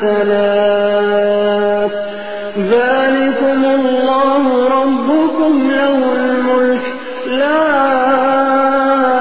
ثلاث ذلكم الله ربكم له الملك. لا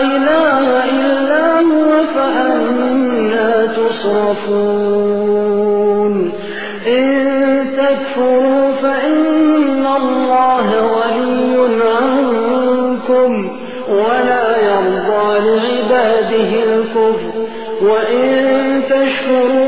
إله إلا هو فأنا تصرفون. إن تكفروا فإن الله غني عنكم ولا يرضى لعباده الكفر. وإن تشكروا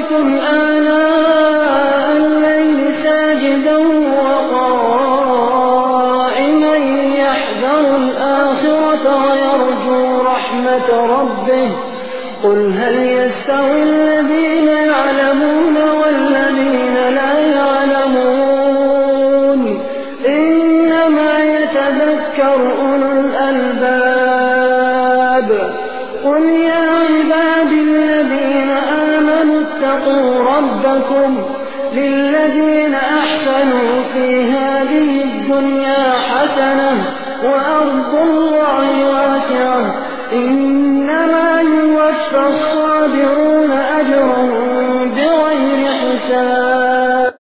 قانت آناء الليل ساجدا وقائما يحذر الآخرة ويرجو رحمة ربه قل هل يستوي الذين يعلمون والذين لا يعلمون إنما يتذكر أولو الألباب قل يا عباد الذين اتقوا ربكم للذين أحسنوا في هذه الدنيا حسنة وأرض الله واسعة